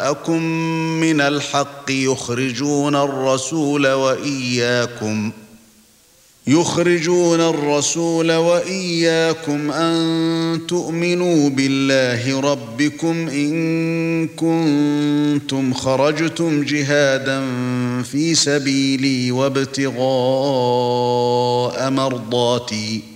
جاءكم من الحق يخرجون الرسول وإياكم يخرجون الرسول وإياكم أن تؤمنوا بالله ربكم إن كنتم خرجتم جهادا في سبيلي وابتغاء مرضاتي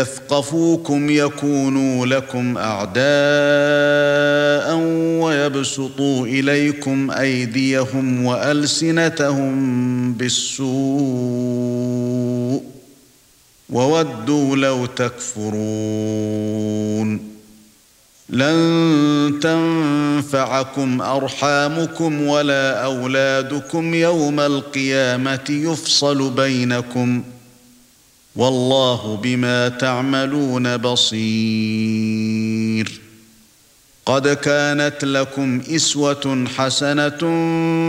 يثقفوكم يكونوا لكم أعداء ويبسطوا إليكم أيديهم وألسنتهم بالسوء وودوا لو تكفرون لن تنفعكم أرحامكم ولا أولادكم يوم القيامة يفصل بينكم والله بما تعملون بصير. قد كانت لكم إسوة حسنة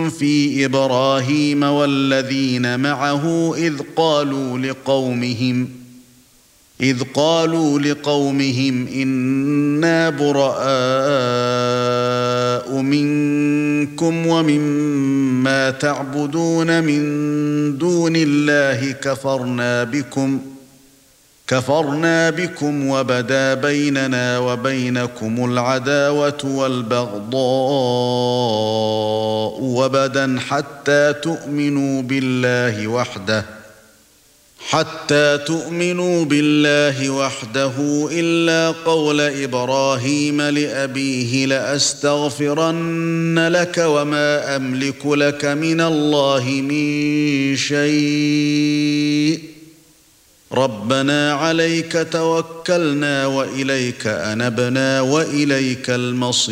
في إبراهيم والذين معه إذ قالوا لقومهم إذ قالوا لقومهم إنا براء منكم ومما تعبدون من دون الله كفرنا بكم كفرنا بكم وبدا بيننا وبينكم العداوة والبغضاء وبدا حتى تؤمنوا بالله وحده حتى تؤمنوا بالله وحده إلا قول إبراهيم لأبيه لأستغفرن لك وما أملك لك من الله من شيء. ربنا عليك توكلنا وإليك أنبنا وإليك المصير.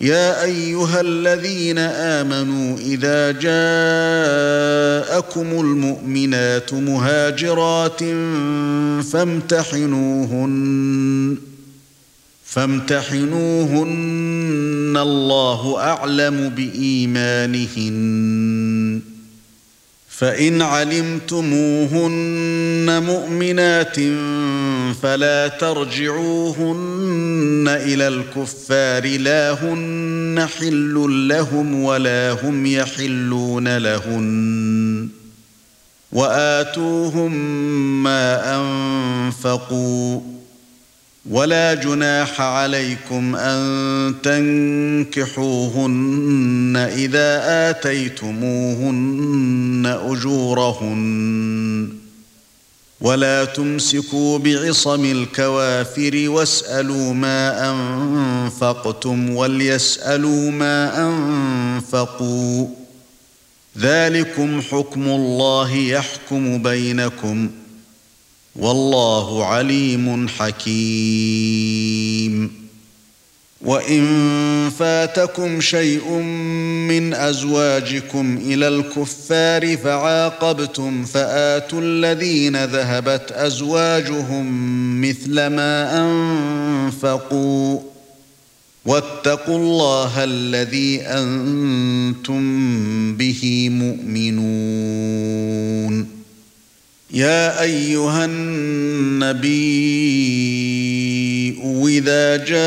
يا أيها الذين آمنوا إذا جاءكم المؤمنات مهاجرات فامتحنوهن فامتحنوهن. الله أعلم بإيمانهن. فإن علمتموهن مؤمنات فلا ترجعوهن إلى الكفار لا هن حل لهم ولا هم يحلون لهن. وآتوهم ما أنفقوا. ولا جناح عليكم أن تنكحوهن إذا آتيتموهن أجورهن ولا تمسكوا بعصم الكوافر واسألوا ما أنفقتم وليسألوا ما أنفقوا ذلكم حكم الله يحكم بينكم والله عليم حكيم. وإن فاتكم شيء من أزواجكم إلى الكفار فعاقبتم فآتوا الذين ذهبت أزواجهم مثل ما أنفقوا. واتقوا الله الذي أنتم يا أيها النبي إذا جاءك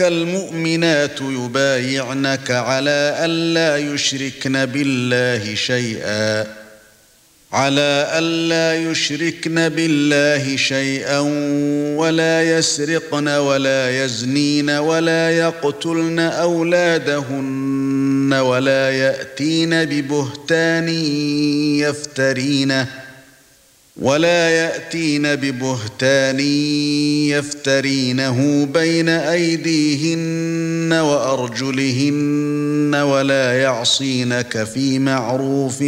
المؤمنات يبايعنك على الا يشركن بالله شيئا. على ألا يشركن بالله شيئا ولا يسرقن ولا يزنين ولا يقتلن أولادهن ولا يأتين ببهتان يفترينه ولا يأتين ببهتان يفترينه بين أيديهن وأرجلهن ولا يعصينك في معروف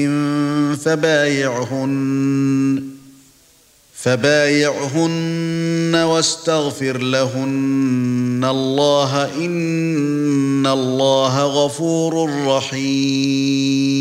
فبايعهن فبايعهن واستغفر لهن الله إن الله غفور رحيم